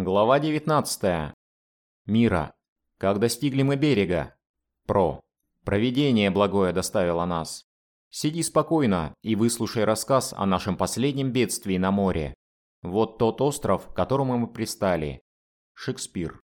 Глава 19. Мира. Как достигли мы берега? Про. Провидение благое доставило нас. Сиди спокойно и выслушай рассказ о нашем последнем бедствии на море. Вот тот остров, к которому мы пристали. Шекспир.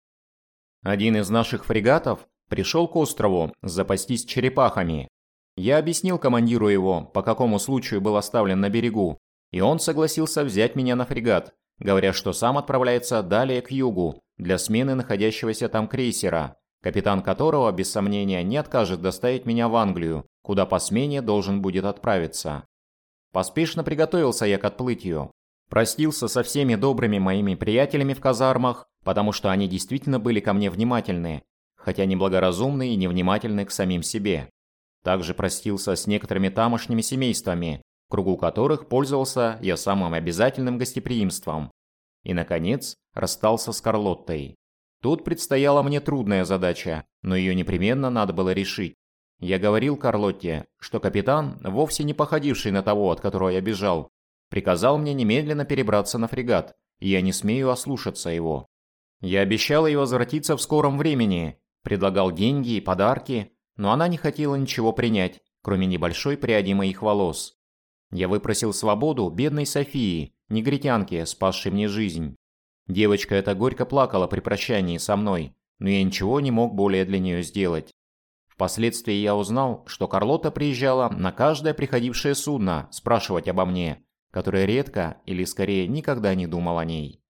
Один из наших фрегатов пришел к острову запастись черепахами. Я объяснил командиру его, по какому случаю был оставлен на берегу, и он согласился взять меня на фрегат, говоря, что сам отправляется далее к югу для смены находящегося там крейсера, капитан которого, без сомнения, не откажет доставить меня в Англию, куда по смене должен будет отправиться. Поспешно приготовился я к отплытию. Простился со всеми добрыми моими приятелями в казармах, потому что они действительно были ко мне внимательны, хотя неблагоразумны и невнимательны к самим себе. Также простился с некоторыми тамошними семействами, в кругу которых пользовался я самым обязательным гостеприимством. И, наконец, расстался с Карлоттой. Тут предстояла мне трудная задача, но ее непременно надо было решить. Я говорил Карлотте, что капитан, вовсе не походивший на того, от которого я бежал, приказал мне немедленно перебраться на фрегат, и я не смею ослушаться его. Я обещал ей возвратиться в скором времени, предлагал деньги и подарки, но она не хотела ничего принять, кроме небольшой пряди моих волос. Я выпросил свободу бедной Софии, негритянке, спасшей мне жизнь. Девочка эта горько плакала при прощании со мной, но я ничего не мог более для нее сделать. Впоследствии я узнал, что Карлота приезжала на каждое приходившее судно спрашивать обо мне, которое редко или скорее никогда не думал о ней.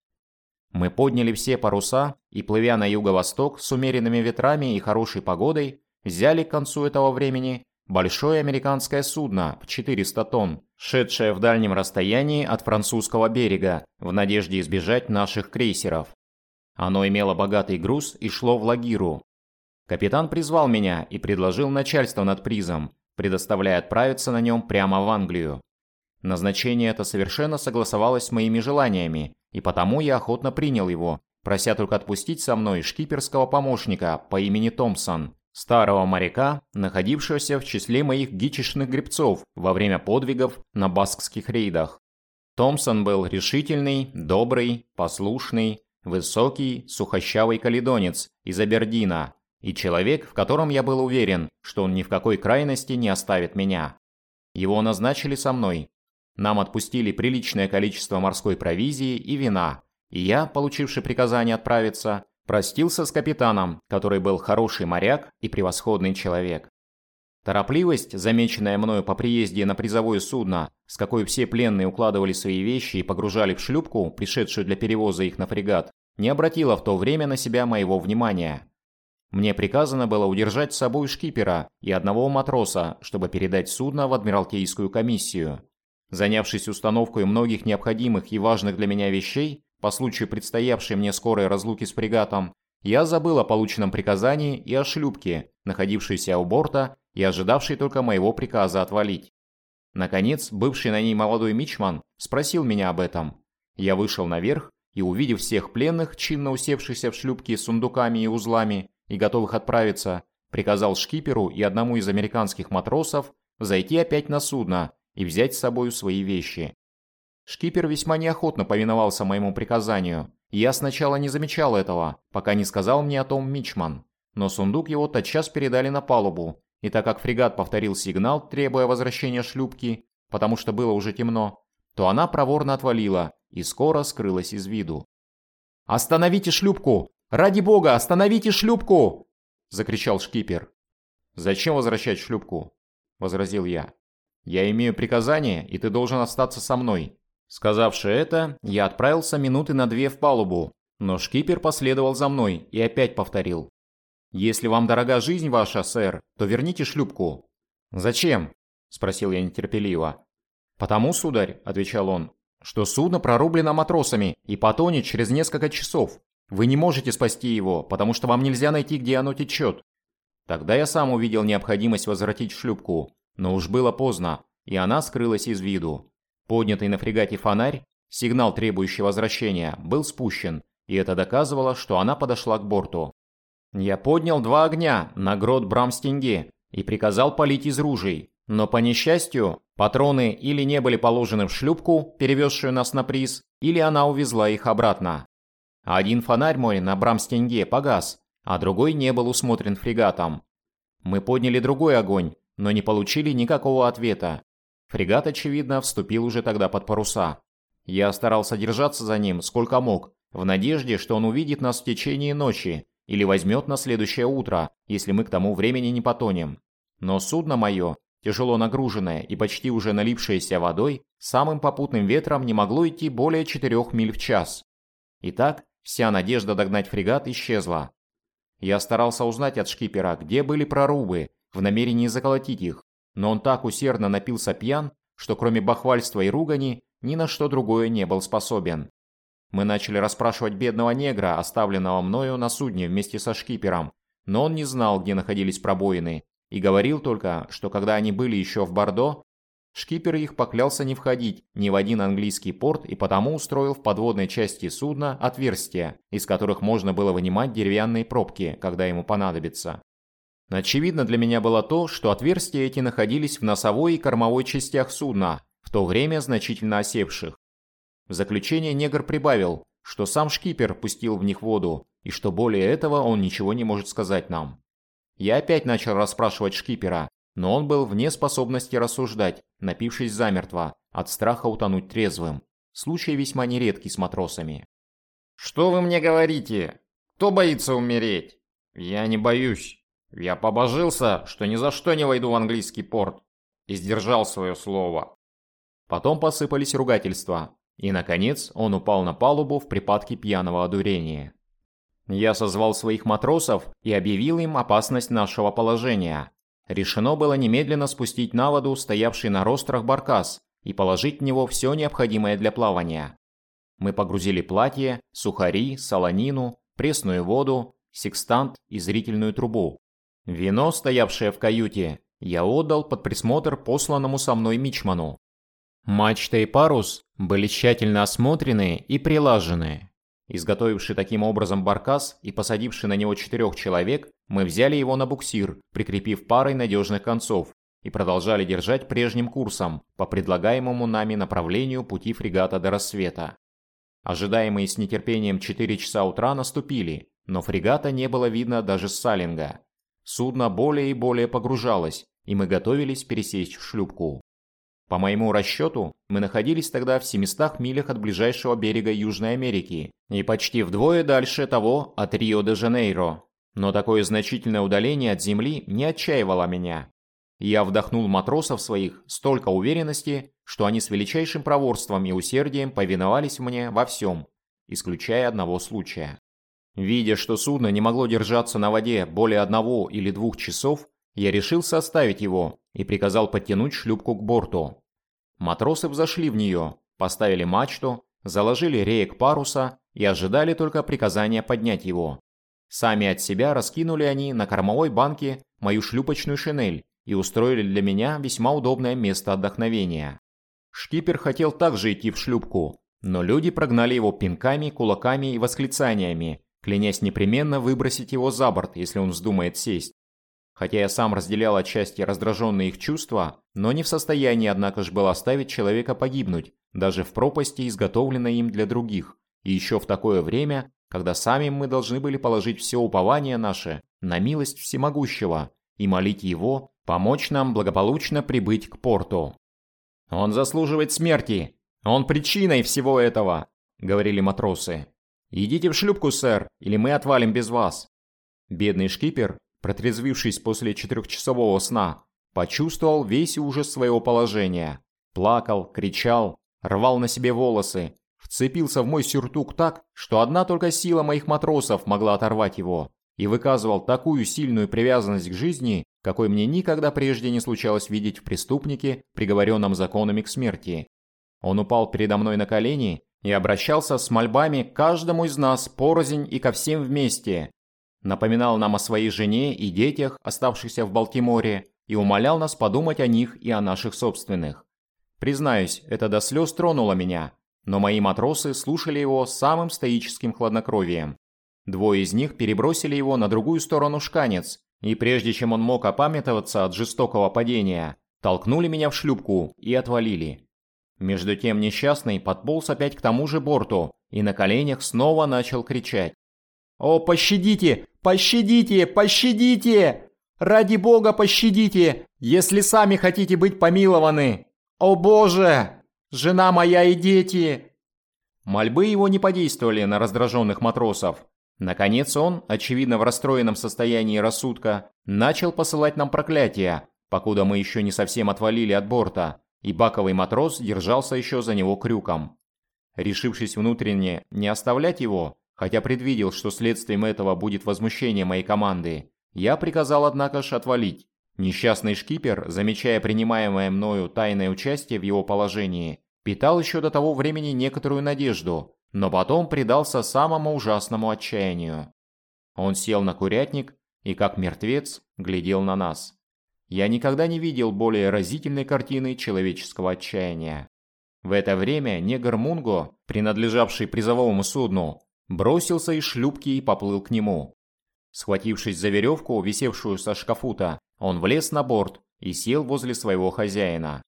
Мы подняли все паруса и, плывя на юго-восток с умеренными ветрами и хорошей погодой, взяли к концу этого времени большое американское судно в 400 тонн, шедшее в дальнем расстоянии от французского берега, в надежде избежать наших крейсеров. Оно имело богатый груз и шло в Лагиру. Капитан призвал меня и предложил начальство над призом, предоставляя отправиться на нем прямо в Англию. Назначение это совершенно согласовалось с моими желаниями, и потому я охотно принял его, прося только отпустить со мной шкиперского помощника по имени Томпсон, старого моряка, находившегося в числе моих гичишных гребцов во время подвигов на баскских рейдах. Томпсон был решительный, добрый, послушный, высокий, сухощавый каледонец из Абердина и человек, в котором я был уверен, что он ни в какой крайности не оставит меня. Его назначили со мной. Нам отпустили приличное количество морской провизии и вина, и я, получивший приказание отправиться, Простился с капитаном, который был хороший моряк и превосходный человек. Торопливость, замеченная мною по приезде на призовое судно, с какой все пленные укладывали свои вещи и погружали в шлюпку, пришедшую для перевоза их на фрегат, не обратила в то время на себя моего внимания. Мне приказано было удержать с собой шкипера и одного матроса, чтобы передать судно в Адмиралтейскую комиссию. Занявшись установкой многих необходимых и важных для меня вещей, по случаю предстоявшей мне скорой разлуки с фрегатом, я забыл о полученном приказании и о шлюпке, находившейся у борта и ожидавшей только моего приказа отвалить. Наконец, бывший на ней молодой мичман спросил меня об этом. Я вышел наверх и, увидев всех пленных, чинно усевшихся в шлюпке с сундуками и узлами и готовых отправиться, приказал шкиперу и одному из американских матросов зайти опять на судно и взять с собой свои вещи. Шкипер весьма неохотно повиновался моему приказанию. Я сначала не замечал этого, пока не сказал мне о том Мичман. Но сундук его тотчас передали на палубу, и так как фрегат повторил сигнал, требуя возвращения шлюпки, потому что было уже темно, то она проворно отвалила и скоро скрылась из виду. «Остановите шлюпку! Ради бога, остановите шлюпку!» – закричал шкипер. «Зачем возвращать шлюпку?» – возразил я. «Я имею приказание, и ты должен остаться со мной. Сказавши это, я отправился минуты на две в палубу, но шкипер последовал за мной и опять повторил. «Если вам дорога жизнь ваша, сэр, то верните шлюпку». «Зачем?» – спросил я нетерпеливо. «Потому, сударь», – отвечал он, – «что судно прорублено матросами и потонет через несколько часов. Вы не можете спасти его, потому что вам нельзя найти, где оно течет». Тогда я сам увидел необходимость возвратить шлюпку, но уж было поздно, и она скрылась из виду. Поднятый на фрегате фонарь, сигнал, требующий возвращения, был спущен, и это доказывало, что она подошла к борту. Я поднял два огня на грот Брамстинге и приказал полить из ружей, но по несчастью, патроны или не были положены в шлюпку, перевезшую нас на приз, или она увезла их обратно. Один фонарь мой на Брамстенге погас, а другой не был усмотрен фрегатом. Мы подняли другой огонь, но не получили никакого ответа. Фрегат, очевидно, вступил уже тогда под паруса. Я старался держаться за ним сколько мог, в надежде, что он увидит нас в течение ночи или возьмет на следующее утро, если мы к тому времени не потонем. Но судно мое, тяжело нагруженное и почти уже налившееся водой, самым попутным ветром не могло идти более 4 миль в час. Итак, вся надежда догнать фрегат исчезла. Я старался узнать от шкипера, где были прорубы, в намерении заколотить их, но он так усердно напился пьян, что кроме бахвальства и ругани, ни на что другое не был способен. Мы начали расспрашивать бедного негра, оставленного мною на судне вместе со шкипером, но он не знал, где находились пробоины, и говорил только, что когда они были еще в Бордо, шкипер их поклялся не входить ни в один английский порт и потому устроил в подводной части судна отверстия, из которых можно было вынимать деревянные пробки, когда ему понадобится. Очевидно для меня было то, что отверстия эти находились в носовой и кормовой частях судна, в то время значительно осевших. В заключение негр прибавил, что сам шкипер пустил в них воду, и что более этого он ничего не может сказать нам. Я опять начал расспрашивать шкипера, но он был вне способности рассуждать, напившись замертво, от страха утонуть трезвым. Случай весьма нередкий с матросами. «Что вы мне говорите? Кто боится умереть?» «Я не боюсь. Я побожился, что ни за что не войду в английский порт. И сдержал свое слово». Потом посыпались ругательства, и, наконец, он упал на палубу в припадке пьяного одурения. Я созвал своих матросов и объявил им опасность нашего положения. Решено было немедленно спустить на воду стоявший на рострах баркас и положить в него все необходимое для плавания. Мы погрузили платье, сухари, солонину, пресную воду, секстант и зрительную трубу. Вино, стоявшее в каюте, я отдал под присмотр посланному со мной мичману. Мачта и парус были тщательно осмотрены и прилажены. Изготовивший таким образом баркас и посадивший на него четырех человек, мы взяли его на буксир, прикрепив парой надежных концов, и продолжали держать прежним курсом по предлагаемому нами направлению пути фрегата до рассвета. Ожидаемые с нетерпением 4 часа утра наступили, но фрегата не было видно даже с салинга. Судно более и более погружалось, и мы готовились пересесть в шлюпку. По моему расчету, мы находились тогда в 700 милях от ближайшего берега Южной Америки и почти вдвое дальше того от Рио-де-Жанейро. Но такое значительное удаление от земли не отчаивало меня. Я вдохнул матросов своих столько уверенности, что они с величайшим проворством и усердием повиновались мне во всем, исключая одного случая. Видя, что судно не могло держаться на воде более одного или двух часов, я решил составить его и приказал подтянуть шлюпку к борту. Матросы взошли в нее, поставили мачту, заложили реек паруса и ожидали только приказания поднять его. Сами от себя раскинули они на кормовой банке мою шлюпочную шинель и устроили для меня весьма удобное место отдохновения. Шкипер хотел также идти в шлюпку, но люди прогнали его пинками, кулаками и восклицаниями, клянясь непременно выбросить его за борт, если он вздумает сесть. Хотя я сам разделял отчасти раздраженные их чувства, но не в состоянии, однако же, был оставить человека погибнуть, даже в пропасти, изготовленной им для других, и еще в такое время, когда сами мы должны были положить все упование наше на милость всемогущего и молить его помочь нам благополучно прибыть к порту. «Он заслуживает смерти! Он причиной всего этого!» — говорили матросы. «Идите в шлюпку, сэр, или мы отвалим без вас!» Бедный шкипер протрезвившись после четырехчасового сна, почувствовал весь ужас своего положения. Плакал, кричал, рвал на себе волосы, вцепился в мой сюртук так, что одна только сила моих матросов могла оторвать его, и выказывал такую сильную привязанность к жизни, какой мне никогда прежде не случалось видеть в преступнике, приговоренном законами к смерти. Он упал передо мной на колени и обращался с мольбами к каждому из нас порознь и ко всем вместе, напоминал нам о своей жене и детях, оставшихся в Балтиморе, и умолял нас подумать о них и о наших собственных. Признаюсь, это до слез тронуло меня, но мои матросы слушали его самым стоическим хладнокровием. Двое из них перебросили его на другую сторону шканец, и прежде чем он мог опамятоваться от жестокого падения, толкнули меня в шлюпку и отвалили. Между тем несчастный подполз опять к тому же борту и на коленях снова начал кричать. «О, пощадите! Пощадите! Пощадите! Ради бога, пощадите, если сами хотите быть помилованы! О боже! Жена моя и дети!» Мольбы его не подействовали на раздраженных матросов. Наконец он, очевидно в расстроенном состоянии рассудка, начал посылать нам проклятия, покуда мы еще не совсем отвалили от борта, и баковый матрос держался еще за него крюком. Решившись внутренне не оставлять его, хотя предвидел, что следствием этого будет возмущение моей команды, я приказал, однако же, отвалить. Несчастный шкипер, замечая принимаемое мною тайное участие в его положении, питал еще до того времени некоторую надежду, но потом предался самому ужасному отчаянию. Он сел на курятник и, как мертвец, глядел на нас. Я никогда не видел более разительной картины человеческого отчаяния. В это время негр Мунго, принадлежавший призовому судну, бросился из шлюпки и поплыл к нему. Схватившись за веревку, висевшую со шкафута, он влез на борт и сел возле своего хозяина.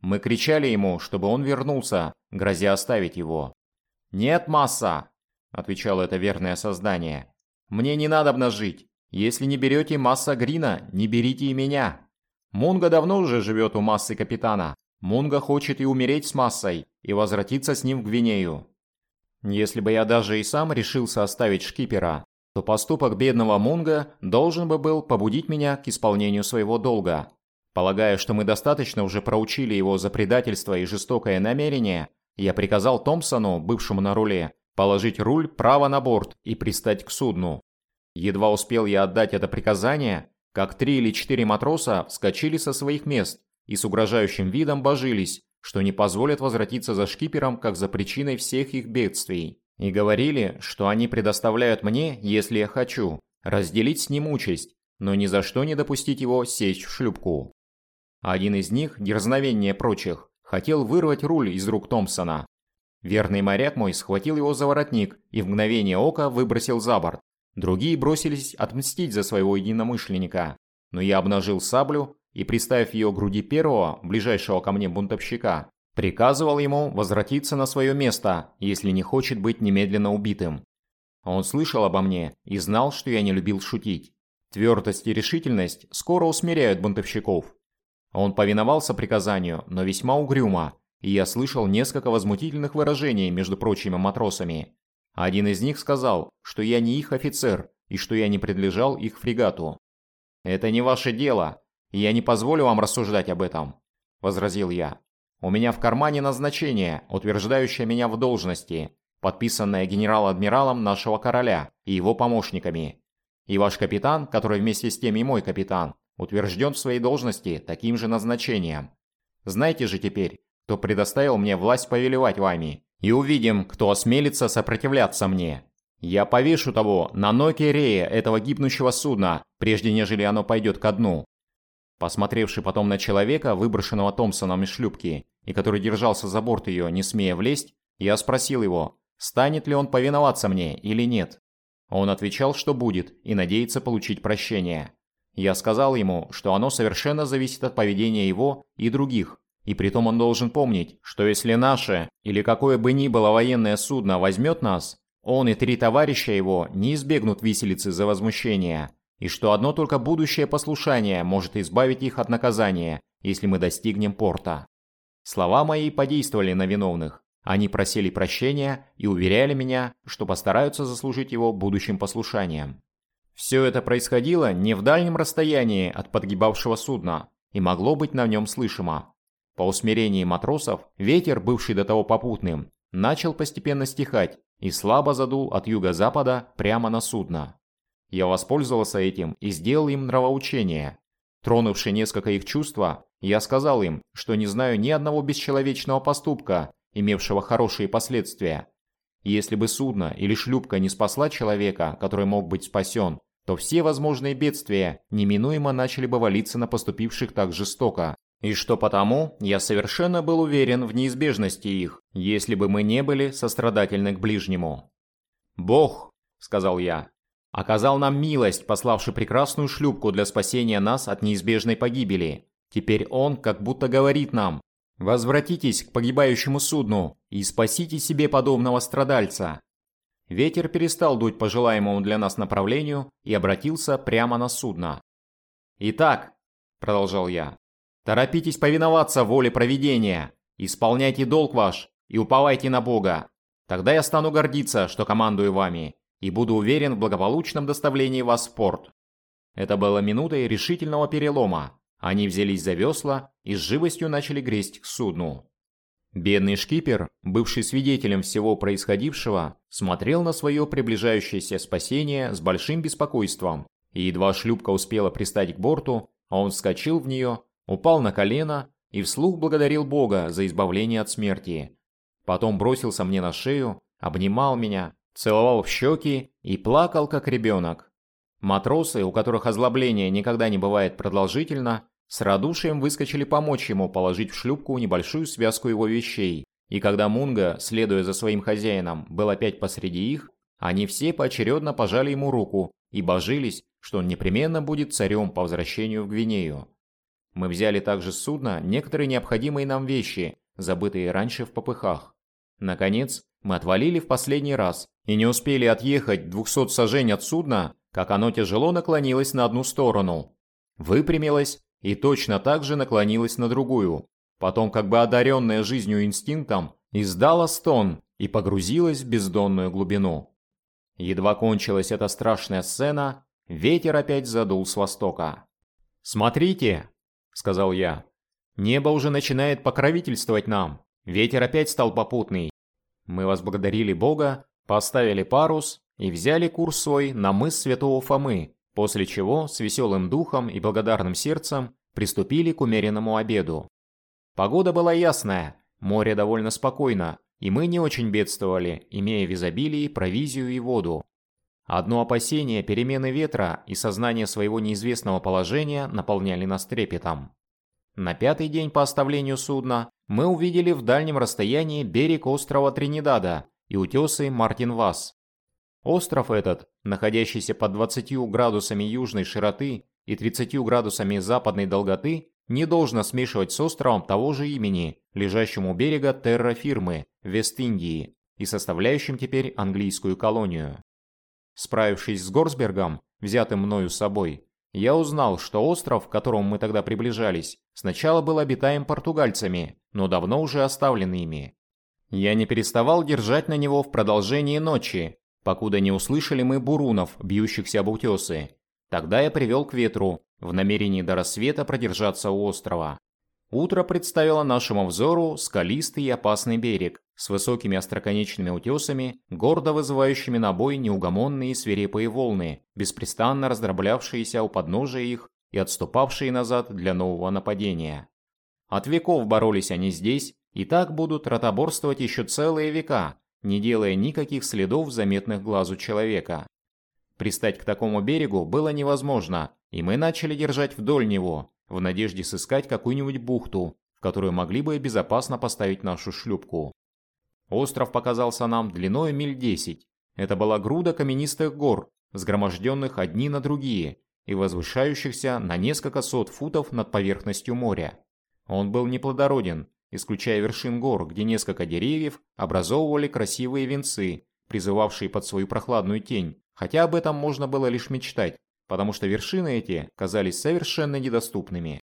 Мы кричали ему, чтобы он вернулся, грозя оставить его. «Нет, масса!» – отвечало это верное создание. «Мне не надо жить. Если не берете масса Грина, не берите и меня. Мунга давно уже живет у массы капитана. Мунга хочет и умереть с массой, и возвратиться с ним в Гвинею. Если бы я даже и сам решился оставить шкипера, то поступок бедного Мунга должен бы был побудить меня к исполнению своего долга. Полагая, что мы достаточно уже проучили его за предательство и жестокое намерение, я приказал Томпсону, бывшему на руле, положить руль право на борт и пристать к судну. Едва успел я отдать это приказание, как три или четыре матроса вскочили со своих мест и с угрожающим видом божились, что не позволят возвратиться за шкипером как за причиной всех их бедствий, и говорили, что они предоставляют мне, если я хочу, разделить с ним участь, но ни за что не допустить его сесть в шлюпку. Один из них, дерзновеннее прочих, хотел вырвать руль из рук Томпсона. Верный моряк мой схватил его за воротник и в мгновение ока выбросил за борт. Другие бросились отмстить за своего единомышленника, но я обнажил саблю и, приставив ее к груди первого, ближайшего ко мне бунтовщика, приказывал ему возвратиться на свое место, если не хочет быть немедленно убитым. Он слышал обо мне и знал, что я не любил шутить. Твердость и решительность скоро усмиряют бунтовщиков. Он повиновался приказанию, но весьма угрюмо, и я слышал несколько возмутительных выражений между прочими матросами, один из них сказал, что я не их офицер и что я не принадлежал их фрегату. «Это не ваше дело, и я не позволю вам рассуждать об этом», – возразил я. «У меня в кармане назначение, утверждающее меня в должности, подписанное генерал-адмиралом нашего короля и его помощниками. И ваш капитан, который вместе с тем и мой капитан, утвержден в своей должности таким же назначением. Знаете же теперь, кто предоставил мне власть повелевать вами, и увидим, кто осмелится сопротивляться мне. Я повешу того на ноке рея этого гибнущего судна, прежде нежели оно пойдет ко дну». Посмотревший потом на человека, выброшенного Томпсоном из шлюпки, и который держался за борт ее, не смея влезть, я спросил его, станет ли он повиноваться мне или нет. Он отвечал, что будет, и надеется получить прощение. Я сказал ему, что оно совершенно зависит от поведения его и других, и притом он должен помнить, что если наше или какое бы ни было военное судно возьмет нас, он и три товарища его не избегнут виселицы за возмущение, и что одно только будущее послушание может избавить их от наказания, если мы достигнем порта. Слова мои подействовали на виновных. Они просили прощения и уверяли меня, что постараются заслужить его будущим послушанием. Все это происходило не в дальнем расстоянии от подгибавшего судна и могло быть на нем слышимо. По усмирении матросов, ветер, бывший до того попутным, начал постепенно стихать и слабо задул от юго-запада прямо на судно. Я воспользовался этим и сделал им нравоучение. Тронувши несколько их чувства, я сказал им, что не знаю ни одного бесчеловечного поступка, имевшего хорошие последствия. Если бы судно или шлюпка не спасла человека, который мог быть спасен, то все возможные бедствия неминуемо начали бы валиться на поступивших так жестоко. И что потому, я совершенно был уверен в неизбежности их, если бы мы не были сострадательны к ближнему. «Бог», — сказал я, — «оказал нам милость, пославший прекрасную шлюпку для спасения нас от неизбежной погибели. Теперь Он как будто говорит нам, Возвратитесь к погибающему судну и спасите себе подобного страдальца. Ветер перестал дуть по желаемому для нас направлению и обратился прямо на судно. «Итак», – продолжал я, – «торопитесь повиноваться воле провидения, исполняйте долг ваш и уповайте на Бога. Тогда я стану гордиться, что командую вами, и буду уверен в благополучном доставлении вас в порт». Это было минутой решительного перелома. Они взялись за весла и с живостью начали гресть к судну. Бедный шкипер, бывший свидетелем всего происходившего, смотрел на свое приближающееся спасение с большим беспокойством, и едва шлюпка успела пристать к борту, он вскочил в нее, упал на колено и вслух благодарил Бога за избавление от смерти. Потом бросился мне на шею, обнимал меня, целовал в щеки и плакал, как ребенок. Матросы, у которых озлобление никогда не бывает продолжительно, с радушием выскочили помочь ему положить в шлюпку небольшую связку его вещей, и когда Мунга, следуя за своим хозяином, был опять посреди их, они все поочередно пожали ему руку и божились, что он непременно будет царем по возвращению в Гвинею. Мы взяли также с судна некоторые необходимые нам вещи, забытые раньше в попыхах. Наконец, мы отвалили в последний раз и не успели отъехать 200 сажень от судна, как оно тяжело наклонилось на одну сторону. Выпрямилось и точно так же наклонилась на другую. Потом, как бы одаренная жизнью инстинктом, издала стон и погрузилась в бездонную глубину. Едва кончилась эта страшная сцена, ветер опять задул с востока. «Смотрите!» – сказал я. «Небо уже начинает покровительствовать нам. Ветер опять стал попутный. Мы возблагодарили Бога, поставили парус и взяли курс свой на мыс Святого Фомы, После чего с веселым духом и благодарным сердцем приступили к умеренному обеду. Погода была ясная, море довольно спокойно, и мы не очень бедствовали, имея в изобилии провизию и воду. Одно опасение перемены ветра и сознание своего неизвестного положения наполняли нас трепетом. На пятый день по оставлению судна мы увидели в дальнем расстоянии берег острова Тринидада и утесы Мартин-Вас. Остров этот, находящийся под 20 градусами южной широты и 30 градусами западной долготы, не должно смешивать с островом того же имени, лежащим у берега терра-фирмы Вест-Индии и составляющим теперь английскую колонию. Справившись с Горсбергом, взятым мною с собой, я узнал, что остров, к которому мы тогда приближались, сначала был обитаем португальцами, но давно уже оставлен ими. Я не переставал держать на него в продолжении ночи, покуда не услышали мы бурунов, бьющихся об утесы. Тогда я привел к ветру, в намерении до рассвета продержаться у острова. Утро представило нашему взору скалистый и опасный берег с высокими остроконечными утесами, гордо вызывающими на бой неугомонные свирепые волны, беспрестанно раздроблявшиеся у подножия их и отступавшие назад для нового нападения. От веков боролись они здесь, и так будут ротоборствовать еще целые века, не делая никаких следов, заметных глазу человека. Пристать к такому берегу было невозможно, и мы начали держать вдоль него, в надежде сыскать какую-нибудь бухту, в которую могли бы безопасно поставить нашу шлюпку. Остров показался нам длиной миль десять. Это была груда каменистых гор, сгроможденных одни на другие и возвышающихся на несколько сот футов над поверхностью моря. Он был неплодороден, исключая вершин гор, где несколько деревьев образовывали красивые венцы, призывавшие под свою прохладную тень, хотя об этом можно было лишь мечтать, потому что вершины эти казались совершенно недоступными.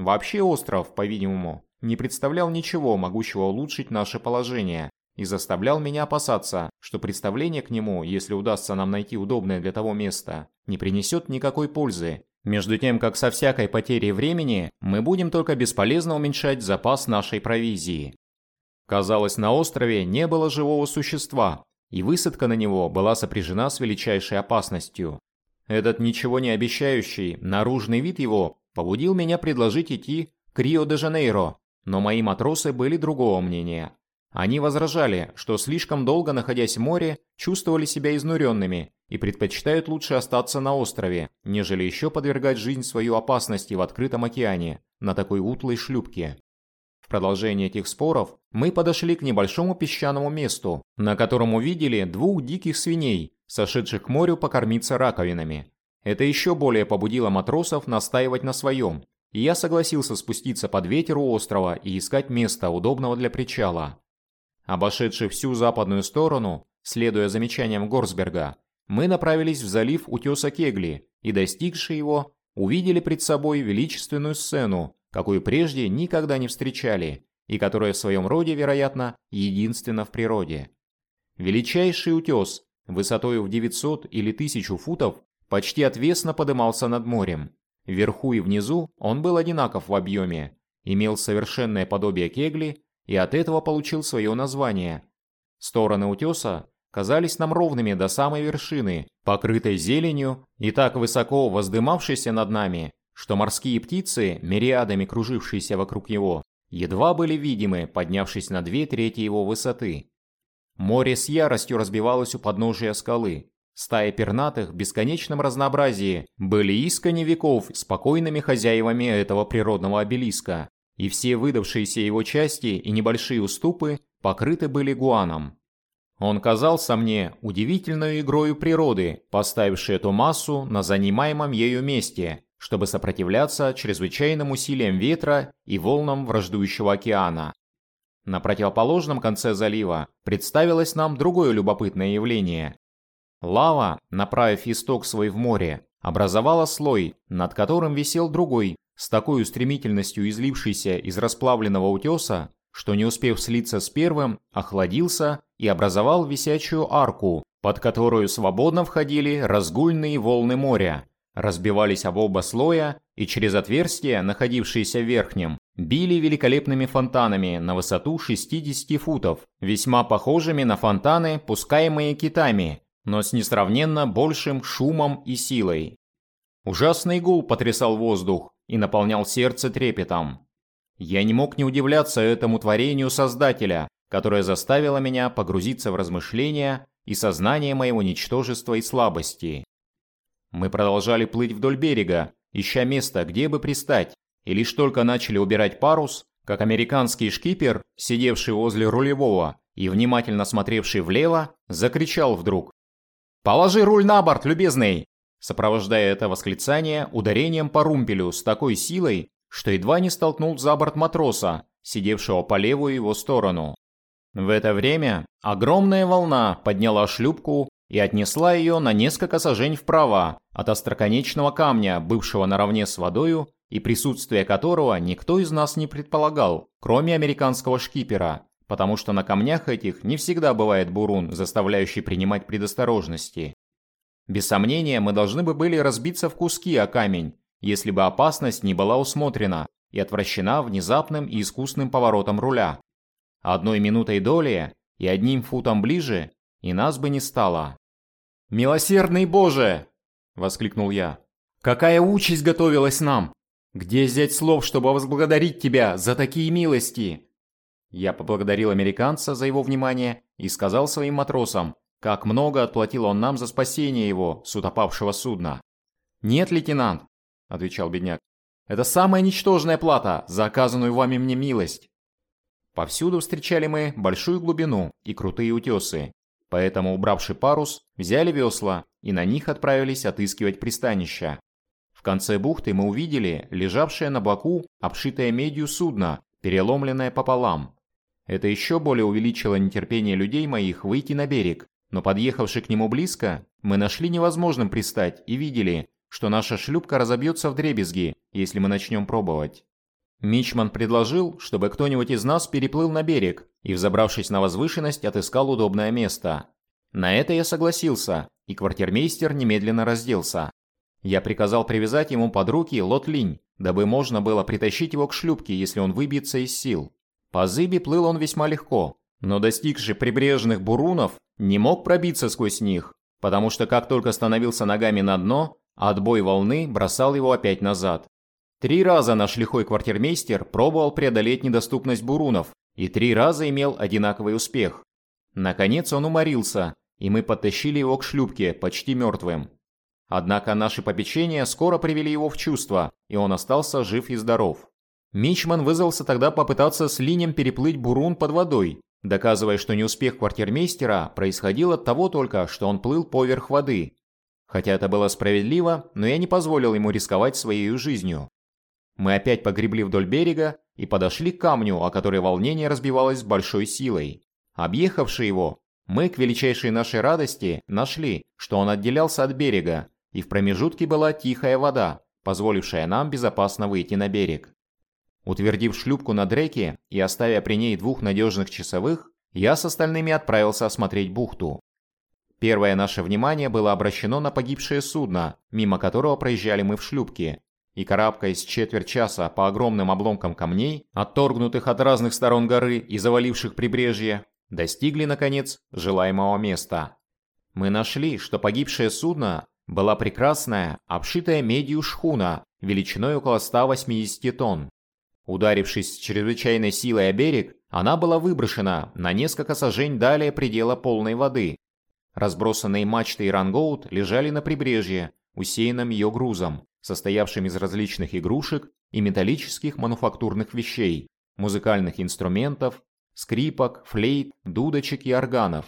Вообще остров, по-видимому, не представлял ничего, могущего улучшить наше положение, и заставлял меня опасаться, что представление к нему, если удастся нам найти удобное для того место, не принесет никакой пользы, между тем, как со всякой потерей времени мы будем только бесполезно уменьшать запас нашей провизии. Казалось, на острове не было живого существа, и высадка на него была сопряжена с величайшей опасностью. Этот ничего не обещающий, наружный вид его побудил меня предложить идти к Рио-де-Жанейро, но мои матросы были другого мнения. Они возражали, что слишком долго находясь в море, чувствовали себя изнуренными и предпочитают лучше остаться на острове, нежели еще подвергать жизнь свою опасности в открытом океане, на такой утлой шлюпке. В продолжение этих споров мы подошли к небольшому песчаному месту, на котором увидели двух диких свиней, сошедших к морю покормиться раковинами. Это еще более побудило матросов настаивать на своем, и я согласился спуститься под ветер у острова и искать место, удобного для причала. Обошедши всю западную сторону, следуя замечаниям Горсберга, мы направились в залив утеса Кегли и, достигши его, увидели пред собой величественную сцену, какую прежде никогда не встречали, и которая в своем роде, вероятно, единственна в природе. Величайший утес, высотой в 900 или 1000 футов, почти отвесно подымался над морем. Вверху и внизу он был одинаков в объеме, имел совершенное подобие кегли и от этого получил свое название. Стороны утеса казались нам ровными до самой вершины, покрытой зеленью и так высоко воздымавшейся над нами, что морские птицы, мириадами кружившиеся вокруг его, едва были видимы, поднявшись на две трети его высоты. Море с яростью разбивалось у подножия скалы. Стаи пернатых в бесконечном разнообразии были искони веков спокойными хозяевами этого природного обелиска, и все выдавшиеся его части и небольшие уступы покрыты были гуаном. Он казался мне удивительной игрою природы, поставившей эту массу на занимаемом ею месте, чтобы сопротивляться чрезвычайным усилиям ветра и волнам враждующего океана. На противоположном конце залива представилось нам другое любопытное явление. Лава, направив исток свой в море, образовала слой, над которым висел другой, с такой стремительностью излившийся из расплавленного утеса, что не успев слиться с первым, охладился и образовал висячую арку, под которую свободно входили разгульные волны моря, разбивались об оба слоя и через отверстия, находившиеся в верхнем, били великолепными фонтанами на высоту 60 футов, весьма похожими на фонтаны, пускаемые китами, но с несравненно большим шумом и силой. Ужасный гул потрясал воздух и наполнял сердце трепетом. Я не мог не удивляться этому творению Создателя, которое заставило меня погрузиться в размышления и сознание моего ничтожества и слабости. Мы продолжали плыть вдоль берега, ища место, где бы пристать, и лишь только начали убирать парус, как американский шкипер, сидевший возле рулевого и внимательно смотревший влево, закричал вдруг «Положи руль на борт, любезный!» сопровождая это восклицание ударением по румпелю с такой силой, что едва не столкнул за борт матроса, сидевшего по левую его сторону. В это время огромная волна подняла шлюпку и отнесла ее на несколько сажень вправо от остроконечного камня, бывшего наравне с водою, и присутствие которого никто из нас не предполагал, кроме американского шкипера, потому что на камнях этих не всегда бывает бурун, заставляющий принимать предосторожности. Без сомнения, мы должны бы были разбиться в куски о камень, если бы опасность не была усмотрена и отвращена внезапным и искусным поворотом руля. Одной минутой доли и одним футом ближе, и нас бы не стало. «Милосердный Боже!» – воскликнул я. «Какая участь готовилась нам! Где взять слов, чтобы возблагодарить Тебя за такие милости?» Я поблагодарил американца за его внимание и сказал своим матросам, как много отплатил он нам за спасение его с утопавшего судна. «Нет, лейтенант», – отвечал бедняк, – «это самая ничтожная плата за оказанную вами мне милость». Повсюду встречали мы большую глубину и крутые утесы, поэтому, убравший парус, взяли весла и на них отправились отыскивать пристанища. В конце бухты мы увидели лежавшее на боку обшитое медью судно, переломленное пополам. Это еще более увеличило нетерпение людей моих выйти на берег, но подъехавши к нему близко, мы нашли невозможным пристать и видели, что наша шлюпка разобьется в дребезги, если мы начнем пробовать. Мичман предложил, чтобы кто-нибудь из нас переплыл на берег и, взобравшись на возвышенность, отыскал удобное место. На это я согласился, и квартирмейстер немедленно разделся. Я приказал привязать ему под руки лот-линь, дабы можно было притащить его к шлюпке, если он выбьется из сил. По зыбе плыл он весьма легко, но достигший прибрежных бурунов не мог пробиться сквозь них, потому что как только становился ногами на дно, отбой волны бросал его опять назад. Три раза наш лихой квартирмейстер пробовал преодолеть недоступность бурунов, и три раза имел одинаковый успех. Наконец он уморился, и мы подтащили его к шлюпке, почти мертвым. Однако наши попечения скоро привели его в чувство, и он остался жив и здоров. Мичман вызвался тогда попытаться с линем переплыть бурун под водой, доказывая, что неуспех квартирмейстера происходил от того только, что он плыл поверх воды. Хотя это было справедливо, но я не позволил ему рисковать своей жизнью. мы опять погребли вдоль берега и подошли к камню, о который волнение разбивалось с большой силой. Объехавши его, мы, к величайшей нашей радости, нашли, что он отделялся от берега, и в промежутке была тихая вода, позволившая нам безопасно выйти на берег. Утвердив шлюпку на дреке и оставя при ней двух надежных часовых, я с остальными отправился осмотреть бухту. Первое наше внимание было обращено на погибшее судно, мимо которого проезжали мы в шлюпке, и карабкаясь четверть часа по огромным обломкам камней, отторгнутых от разных сторон горы и заваливших прибрежье, достигли, наконец, желаемого места. Мы нашли, что погибшее судно была прекрасная, обшитая медью шхуна, величиной около 180 тонн. Ударившись с чрезвычайной силой о берег, она была выброшена на несколько сажень далее предела полной воды. Разбросанные мачты и рангоут лежали на прибрежье, усеянном ее грузом, состоявшим из различных игрушек и металлических мануфактурных вещей, музыкальных инструментов, скрипок, флейт, дудочек и органов.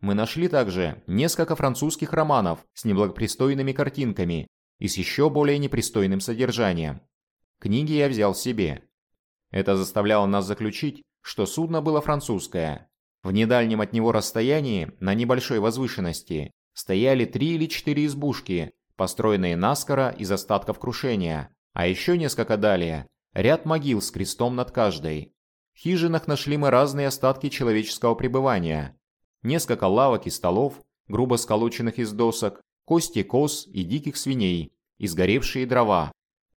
Мы нашли также несколько французских романов с неблагопристойными картинками и с еще более непристойным содержанием. Книги я взял себе. Это заставляло нас заключить, что судно было французское. В недальнем от него расстоянии, на небольшой возвышенности, стояли три или четыре избушки, построенные наскоро из остатков крушения, а еще несколько далее – ряд могил с крестом над каждой. В хижинах нашли мы разные остатки человеческого пребывания. Несколько лавок и столов, грубо сколоченных из досок, кости коз и диких свиней, и сгоревшие дрова.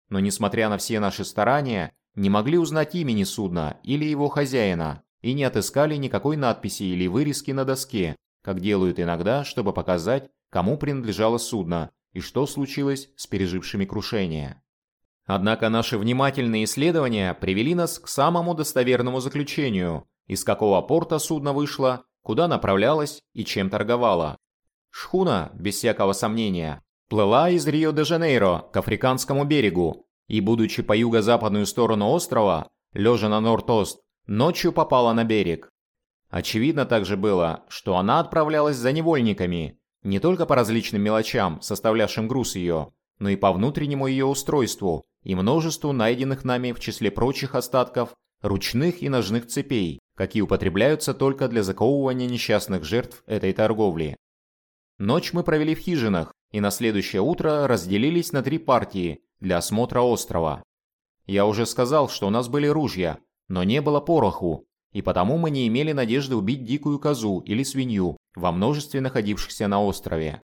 Но несмотря на все наши старания, не могли узнать имени судна или его хозяина и не отыскали никакой надписи или вырезки на доске, как делают иногда, чтобы показать, кому принадлежало судно и что случилось с пережившими крушение. Однако наши внимательные исследования привели нас к самому достоверному заключению, из какого порта судно вышло, куда направлялось и чем торговало. Шхуна, без всякого сомнения, плыла из Рио-де-Жанейро к африканскому берегу и, будучи по юго-западную сторону острова, лежа на Норд-Ост, ночью попала на берег. Очевидно также было, что она отправлялась за невольниками, не только по различным мелочам, составлявшим груз ее, но и по внутреннему ее устройству и множеству найденных нами в числе прочих остатков ручных и ножных цепей, какие употребляются только для заковывания несчастных жертв этой торговли. Ночь мы провели в хижинах и на следующее утро разделились на три партии для осмотра острова. Я уже сказал, что у нас были ружья, но не было пороху, и потому мы не имели надежды убить дикую козу или свинью во множестве находившихся на острове.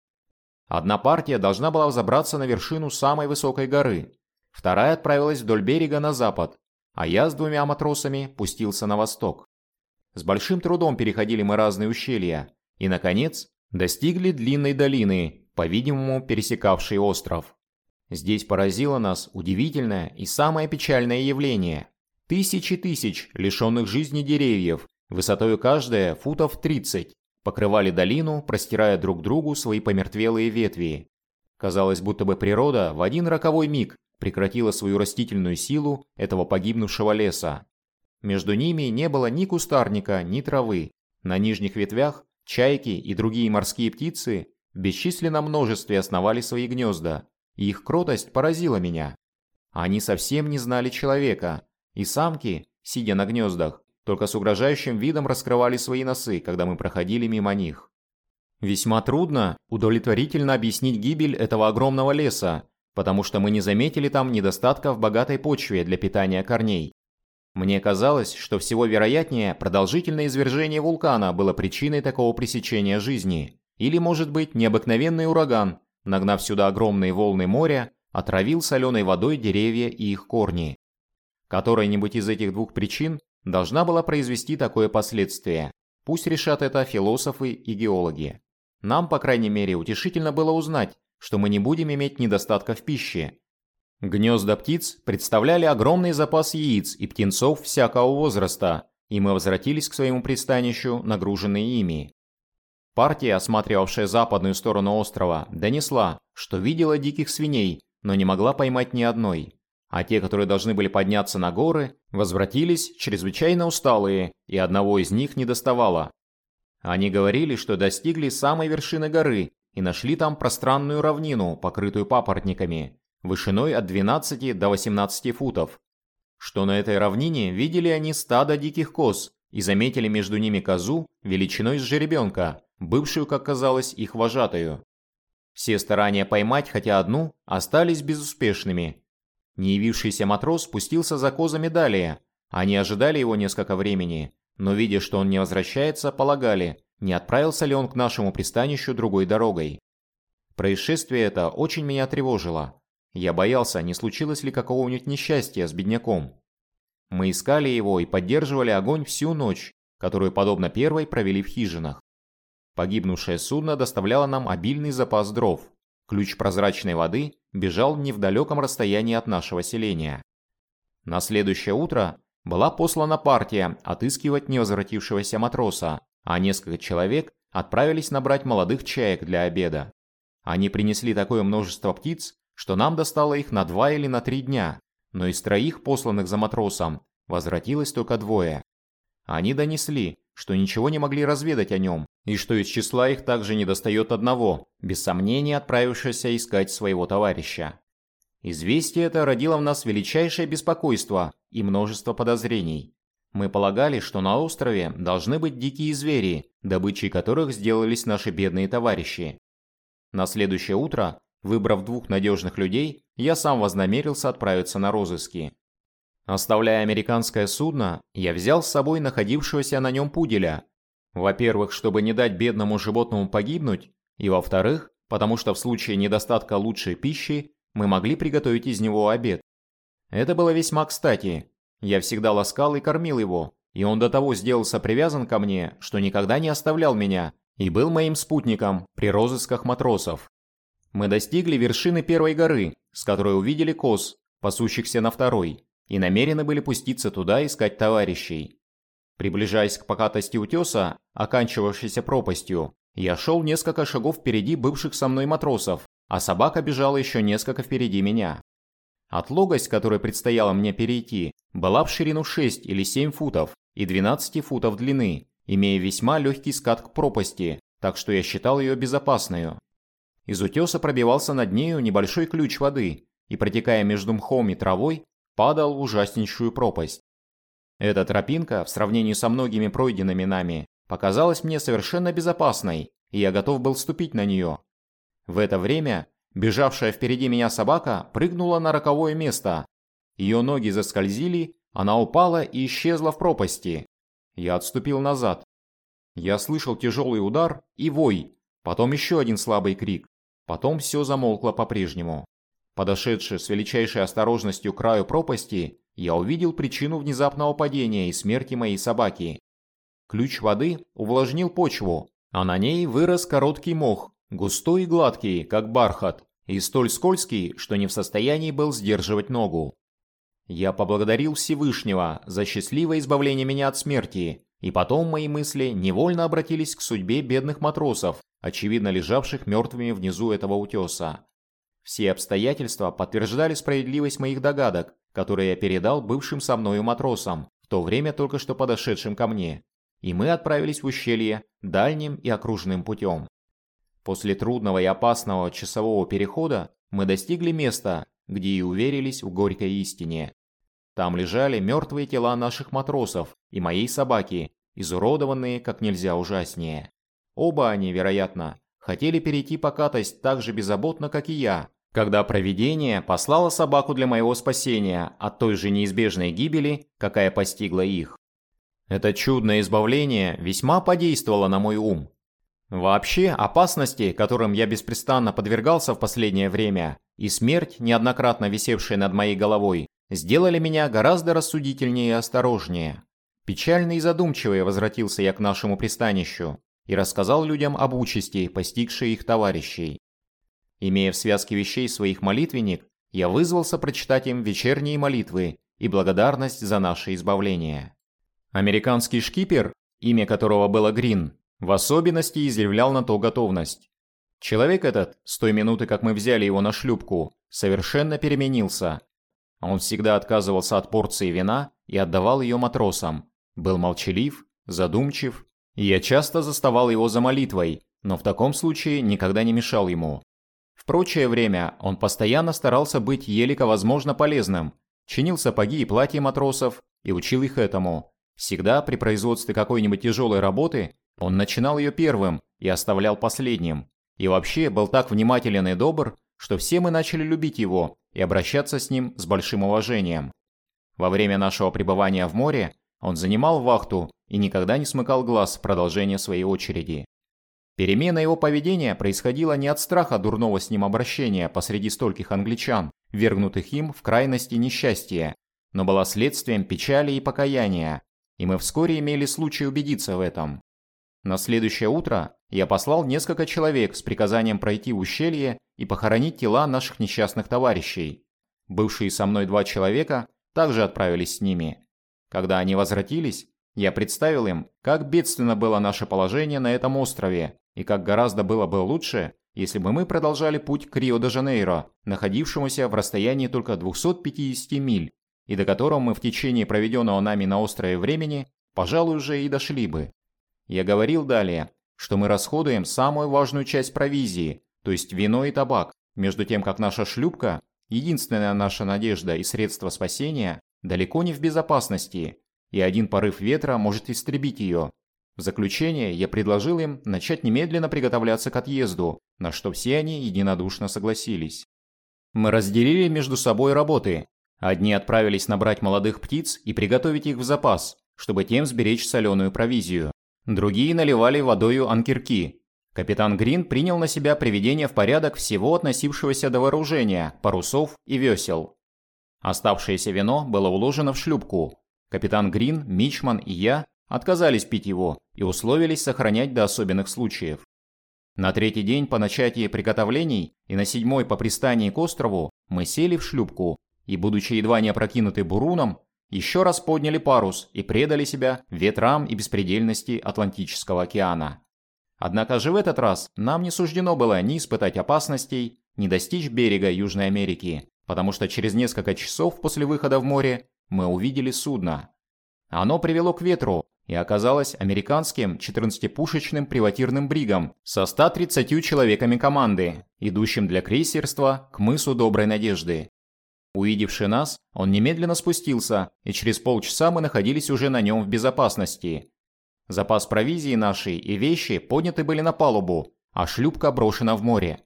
Одна партия должна была взобраться на вершину самой высокой горы, вторая отправилась вдоль берега на запад, а я с двумя матросами пустился на восток. С большим трудом переходили мы разные ущелья и, наконец, достигли длинной долины, по-видимому, пересекавшей остров. Здесь поразило нас удивительное и самое печальное явление. Тысячи тысяч лишенных жизни деревьев, высотой каждая футов 30, покрывали долину, простирая друг другу свои помертвелые ветви. Казалось, будто бы природа в один роковой миг прекратила свою растительную силу этого погибнувшего леса. Между ними не было ни кустарника, ни травы. На нижних ветвях чайки и другие морские птицы в бесчисленном множестве основали свои гнезда, и их кротость поразила меня. Они совсем не знали человека, и самки, сидя на гнездах, только с угрожающим видом раскрывали свои носы, когда мы проходили мимо них. Весьма трудно удовлетворительно объяснить гибель этого огромного леса, потому что мы не заметили там недостатка в богатой почве для питания корней. Мне казалось, что всего вероятнее продолжительное извержение вулкана было причиной такого пресечения жизни. Или, может быть, необыкновенный ураган, нагнав сюда огромные волны моря, отравил соленой водой деревья и их корни. Которая-нибудь из этих двух причин должна была произвести такое последствие. Пусть решат это философы и геологи. Нам, по крайней мере, утешительно было узнать, что мы не будем иметь недостатка в пище. Гнезда птиц представляли огромный запас яиц и птенцов всякого возраста, и мы возвратились к своему пристанищу, нагруженные ими. Партия, осматривавшая западную сторону острова, донесла, что видела диких свиней, но не могла поймать ни одной а те, которые должны были подняться на горы, возвратились чрезвычайно усталые, и одного из них не доставало. Они говорили, что достигли самой вершины горы и нашли там пространную равнину, покрытую папоротниками, вышиной от 12 до 18 футов. Что на этой равнине видели они стадо диких коз и заметили между ними козу величиной с жеребенка, бывшую, как казалось, их вожатую. Все старания поймать хотя одну остались безуспешными. Не явившийся матрос спустился за козами далее. Они ожидали его несколько времени, но видя, что он не возвращается, полагали, не отправился ли он к нашему пристанищу другой дорогой. Происшествие это очень меня тревожило. Я боялся, не случилось ли какого-нибудь несчастья с бедняком. Мы искали его и поддерживали огонь всю ночь, которую, подобно первой, провели в хижинах. Погибнувшее судно доставляло нам обильный запас дров. Ключ прозрачной воды бежал не в далеком расстоянии от нашего селения. На следующее утро была послана партия отыскивать невозвратившегося матроса, а несколько человек отправились набрать молодых чаек для обеда. Они принесли такое множество птиц, что нам достало их на два или на три дня, но из троих посланных за матросом возвратилось только двое. Они донесли, что ничего не могли разведать о нем, и что из числа их также недостает одного, без сомнения отправившегося искать своего товарища. Известие это родило в нас величайшее беспокойство и множество подозрений. Мы полагали, что на острове должны быть дикие звери, добычей которых сделались наши бедные товарищи. На следующее утро, выбрав двух надежных людей, я сам вознамерился отправиться на розыски. Оставляя американское судно, я взял с собой находившегося на нем пуделя. Во-первых, чтобы не дать бедному животному погибнуть, и во-вторых, потому что в случае недостатка лучшей пищи мы могли приготовить из него обед. Это было весьма кстати, я всегда ласкал и кормил его, и он до того сделался привязан ко мне, что никогда не оставлял меня и был моим спутником при розысках матросов. Мы достигли вершины первой горы, с которой увидели коз, пасущихся на второй, и намерены были пуститься туда искать товарищей. Приближаясь к покатости утеса, оканчивавшейся пропастью, я шел несколько шагов впереди бывших со мной матросов, а собака бежала еще несколько впереди меня. Отлогость, которой предстояло мне перейти, была в ширину 6 или 7 футов и 12 футов длины, имея весьма легкий скат к пропасти, так что я считал ее безопасной. Из утеса пробивался над нею небольшой ключ воды и, протекая между мхом и травой, падал в ужаснейшую пропасть. Эта тропинка, в сравнении со многими пройденными нами, показалась мне совершенно безопасной, и я готов был ступить на нее. В это время Бежавшая впереди меня собака прыгнула на роковое место. Ее ноги заскользили, она упала и исчезла в пропасти. Я отступил назад. Я слышал тяжелый удар и вой, потом еще один слабый крик. Потом все замолкло по-прежнему. Подошедший с величайшей осторожностью к краю пропасти, я увидел причину внезапного падения и смерти моей собаки. Ключ воды увлажнил почву, а на ней вырос короткий мох, Густой и гладкий, как бархат, и столь скользкий, что не в состоянии был сдерживать ногу. Я поблагодарил Всевышнего за счастливое избавление меня от смерти, и потом мои мысли невольно обратились к судьбе бедных матросов, очевидно лежавших мертвыми внизу этого утеса. Все обстоятельства подтверждали справедливость моих догадок, которые я передал бывшим со мною матросам, в то время только что подошедшим ко мне, и мы отправились в ущелье дальним и окружным путем. После трудного и опасного часового перехода мы достигли места, где и уверились в горькой истине. Там лежали мертвые тела наших матросов и моей собаки, изуродованные как нельзя ужаснее. Оба они, вероятно, хотели перейти покатость так же беззаботно, как и я, когда провидение послало собаку для моего спасения от той же неизбежной гибели, какая постигла их. Это чудное избавление весьма подействовало на мой ум, Вообще, опасности, которым я беспрестанно подвергался в последнее время, и смерть, неоднократно висевшая над моей головой, сделали меня гораздо рассудительнее и осторожнее. Печальный и задумчивый возвратился я к нашему пристанищу и рассказал людям об участи, постигшей их товарищей. Имея в связке вещей своих молитвенник, я вызвался прочитать им вечерние молитвы и благодарность за наше избавление. Американский шкипер, имя которого было Грин, в особенности изъявлял на то готовность. Человек этот, с той минуты, как мы взяли его на шлюпку, совершенно переменился. Он всегда отказывался от порции вина и отдавал ее матросам. Был молчалив, задумчив, я часто заставал его за молитвой, но в таком случае никогда не мешал ему. В прочее время он постоянно старался быть елико возможно полезным, чинил сапоги и платья матросов и учил их этому. Всегда при производстве какой-нибудь тяжелой работы он начинал ее первым и оставлял последним. И вообще был так внимателен и добр, что все мы начали любить его и обращаться с ним с большим уважением. Во время нашего пребывания в море он занимал вахту и никогда не смыкал глаз в продолжение своей очереди. Перемена его поведения происходила не от страха дурного с ним обращения посреди стольких англичан, вергнутых им в крайности несчастья, но была следствием печали и покаяния, и мы вскоре имели случай убедиться в этом. На следующее утро я послал несколько человек с приказанием пройти ущелье и похоронить тела наших несчастных товарищей. Бывшие со мной два человека также отправились с ними. Когда они возвратились, я представил им, как бедственно было наше положение на этом острове и как гораздо было бы лучше, если бы мы продолжали путь к Рио-де-Жанейро, находившемуся в расстоянии только 250 миль, и до которого мы в течение проведенного нами на острове времени, пожалуй, уже и дошли бы. Я говорил далее, что мы расходуем самую важную часть провизии, то есть вино и табак, между тем как наша шлюпка, единственная наша надежда и средство спасения, далеко не в безопасности, и один порыв ветра может истребить ее. В заключение я предложил им начать немедленно приготовляться к отъезду, на что все они единодушно согласились. Мы разделили между собой работы. Одни отправились набрать молодых птиц и приготовить их в запас, чтобы тем сберечь соленую провизию. Другие наливали водою анкерки. Капитан Грин принял на себя приведение в порядок всего относившегося до вооружения, парусов и весел. Оставшееся вино было уложено в шлюпку. Капитан Грин, Мичман и я отказались пить его и условились сохранять до особенных случаев. На третий день по начатии приготовлений и на седьмой по пристании к острову мы сели в шлюпку и, будучи едва не опрокинуты буруном, еще раз подняли парус и предали себя ветрам и беспредельности Атлантического океана. Однако же в этот раз нам не суждено было ни испытать опасностей, ни достичь берега Южной Америки, потому что через несколько часов после выхода в море мы увидели судно. Оно привело к ветру и оказалось американским 14-пушечным приватирным бригом со 130 человеками команды, идущим для крейсерства к мысу Доброй Надежды. Увидевши нас, он немедленно спустился, и через полчаса мы находились уже на нем в безопасности. Запас провизии нашей и вещи подняты были на палубу, а шлюпка брошена в море.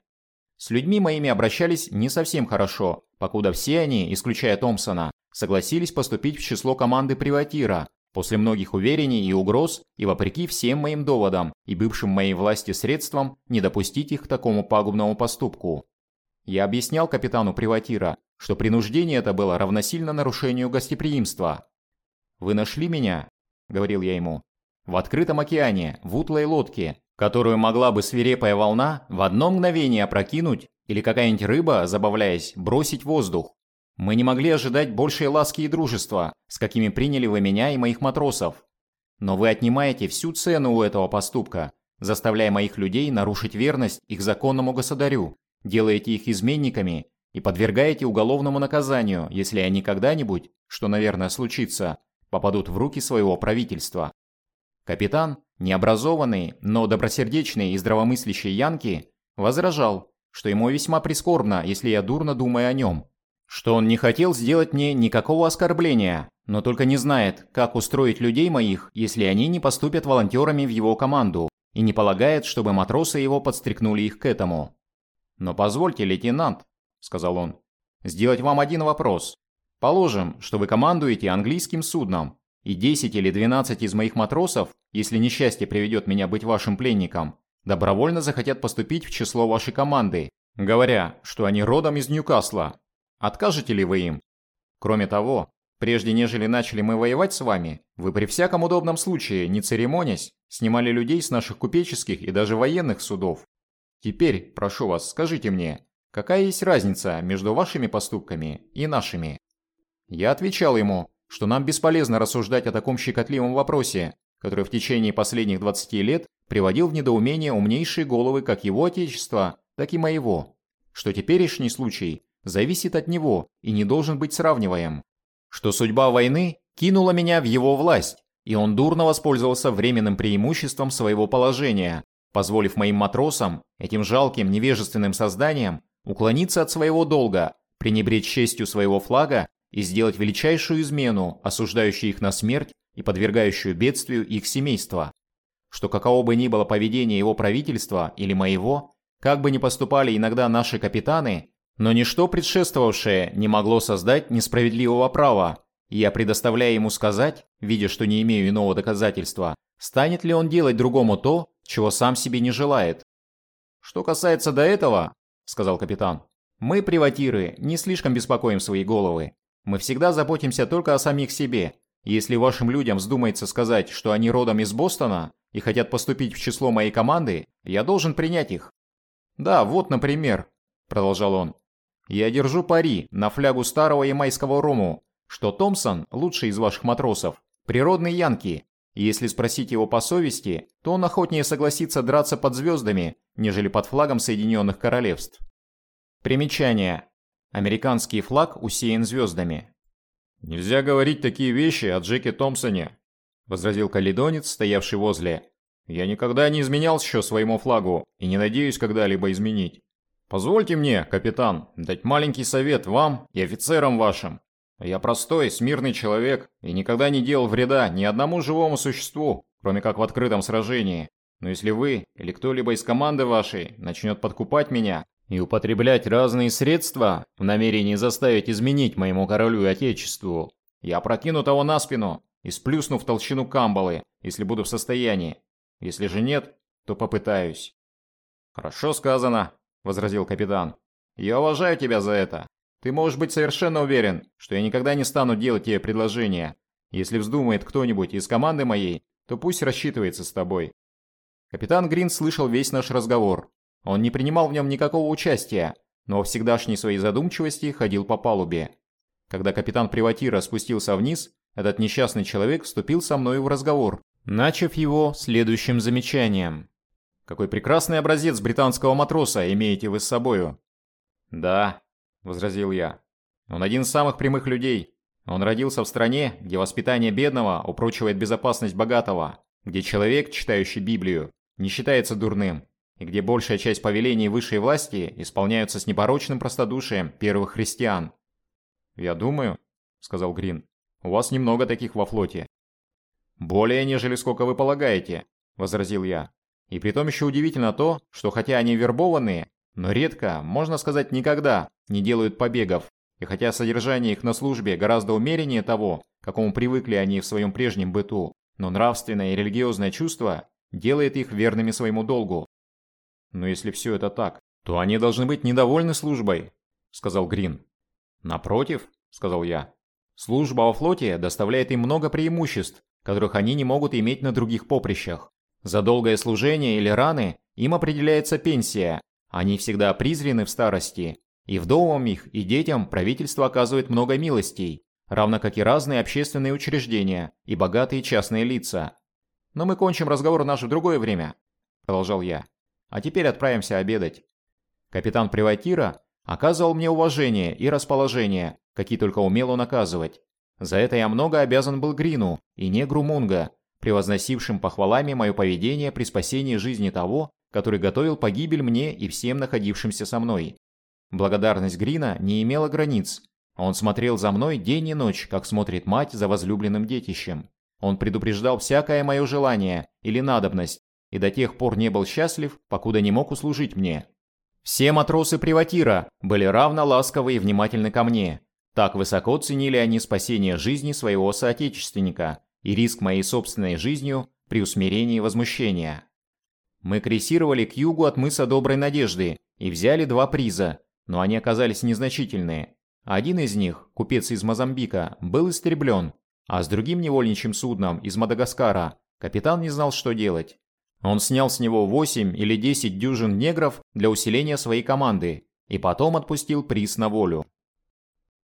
С людьми моими обращались не совсем хорошо, покуда все они, исключая Томпсона, согласились поступить в число команды приватира, после многих уверений и угроз, и вопреки всем моим доводам и бывшим моей власти средствам не допустить их к такому пагубному поступку. Я объяснял капитану приватира, что принуждение это было равносильно нарушению гостеприимства. «Вы нашли меня?» – говорил я ему. «В открытом океане, в утлой лодке, которую могла бы свирепая волна в одно мгновение опрокинуть или какая-нибудь рыба, забавляясь, бросить воздух. Мы не могли ожидать большей ласки и дружества, с какими приняли вы меня и моих матросов. Но вы отнимаете всю цену у этого поступка, заставляя моих людей нарушить верность их законному государю, делаете их изменниками и подвергаете уголовному наказанию, если они когда-нибудь, что, наверное, случится, попадут в руки своего правительства. Капитан, необразованный, но добросердечный и здравомыслящий Янки, возражал, что ему весьма прискорбно, если я дурно думаю о нем, что он не хотел сделать мне никакого оскорбления, но только не знает, как устроить людей моих, если они не поступят волонтерами в его команду, и не полагает, чтобы матросы его подстрекнули их к этому. «Но позвольте, лейтенант», — сказал он, — «сделать вам один вопрос. Положим, что вы командуете английским судном, и 10 или 12 из моих матросов, если несчастье приведет меня быть вашим пленником, добровольно захотят поступить в число вашей команды, говоря, что они родом из Ньюкасла, Откажете ли вы им? Кроме того, прежде нежели начали мы воевать с вами, вы при всяком удобном случае, не церемонясь, снимали людей с наших купеческих и даже военных судов. Теперь, прошу вас, скажите мне, какая есть разница между вашими поступками и нашими? Я отвечал ему, что нам бесполезно рассуждать о таком щекотливом вопросе, который в течение последних 20 лет приводил в недоумение умнейшие головы как его отечества, так и моего, что теперешний случай зависит от него и не должен быть сравниваем. Что судьба войны кинула меня в его власть, и он дурно воспользовался временным преимуществом своего положения, позволив моим матросам, этим жалким невежественным созданиям, уклониться от своего долга, пренебречь честью своего флага и сделать величайшую измену, осуждающую их на смерть и подвергающую бедствию их семейства. Что каково бы ни было поведение его правительства или моего, как бы ни поступали иногда наши капитаны, но ничто предшествовавшее не могло создать несправедливого права, и я предоставляю ему сказать, видя, что не имею иного доказательства, станет ли он делать другому то, чего сам себе не желает. «Что касается до этого», — сказал капитан, — «мы, приватиры, не слишком беспокоим свои головы. Мы всегда заботимся только о самих себе. Если вашим людям вздумается сказать, что они родом из Бостона и хотят поступить в число моей команды, я должен принять их». «Да, вот, например», — продолжал он, я держу пари на флягу старого ямайского рому, что Томпсон, лучший из ваших матросов, природный янки. Если спросить его по совести, то он охотнее согласится драться под звездами, нежели под флагом Соединенных Королевств. Примечание. Американский флаг усеян звездами. «Нельзя говорить такие вещи о Джеке Томпсоне», – возразил каледонец, стоявший возле. «Я никогда не изменял еще своему флагу и не надеюсь когда-либо изменить. Позвольте мне, капитан, дать маленький совет вам и офицерам вашим. Я простой, смирный человек и никогда не делал вреда ни одному живому существу, кроме как в открытом сражении. Но если вы или кто-либо из команды вашей начнет подкупать меня и употреблять разные средства в намерении заставить изменить моему королю и отечеству, я прокину того на спину и сплюсну в толщину камбалы, если буду в состоянии. Если же нет, то попытаюсь. Хорошо сказано, возразил капитан. «Я уважаю тебя за это. Ты можешь быть совершенно уверен, что я никогда не стану делать тебе предложения. Если вздумает кто-нибудь из команды моей, то пусть рассчитывается с тобой». Капитан Грин слышал весь наш разговор. Он не принимал в нем никакого участия, но в всегдашней своей задумчивости ходил по палубе. Когда капитан Приватира спустился вниз, этот несчастный человек вступил со мною в разговор, начав его следующим замечанием. Какой прекрасный образец британского матроса имеете вы с собою. Да, возразил я. Он один из самых прямых людей. Он родился в стране, где воспитание бедного упрочивает безопасность богатого, где человек, читающий Библию, не считается дурным, и где большая часть повелений высшей власти исполняются с непорочным простодушием первых христиан. «Я думаю», — сказал Грин, — «у вас немного таких во флоте». «Более, нежели сколько вы полагаете», — возразил я. И притом еще удивительно то, что хотя они вербованные, но редко, можно сказать никогда, не делают побегов. И хотя содержание их на службе гораздо умереннее того, к какому привыкли они в своем прежнем быту, но нравственное и религиозное чувство делает их верными своему долгу. Но если все это так, то они должны быть недовольны службой, сказал Грин. Напротив, сказал я, служба во флоте доставляет им много преимуществ, которых они не могут иметь на других поприщах. За долгое служение или раны им определяется пенсия. Они всегда призрены в старости. И вдовам их, и детям правительство оказывает много милостей, равно как и разные общественные учреждения и богатые частные лица. Но мы кончим разговор наше в другое время, продолжал я. А теперь отправимся обедать. Капитан Приватира оказывал мне уважение и расположение, какие только умел он оказывать. За это я много обязан был Грину и негру Мунга, превозносившим похвалами мое поведение при спасении жизни того, который готовил погибель мне и всем находившимся со мной. Благодарность Грина не имела границ. Он смотрел за мной день и ночь, как смотрит мать за возлюбленным детищем. Он предупреждал всякое мое желание или надобность, и до тех пор не был счастлив, покуда не мог услужить мне. Все матросы приватира были равно ласковы и внимательны ко мне. Так высоко ценили они спасение жизни своего соотечественника, и риск моей собственной жизнью при усмирении возмущения. Мы крейсировали к югу от мыса Доброй Надежды и взяли два приза, но они оказались незначительные. Один из них, купец из Мозамбика, был истреблен, а с другим невольничьим судном из Мадагаскара капитан не знал, что делать. Он снял с него 8 или 10 дюжин негров для усиления своей команды и потом отпустил приз на волю.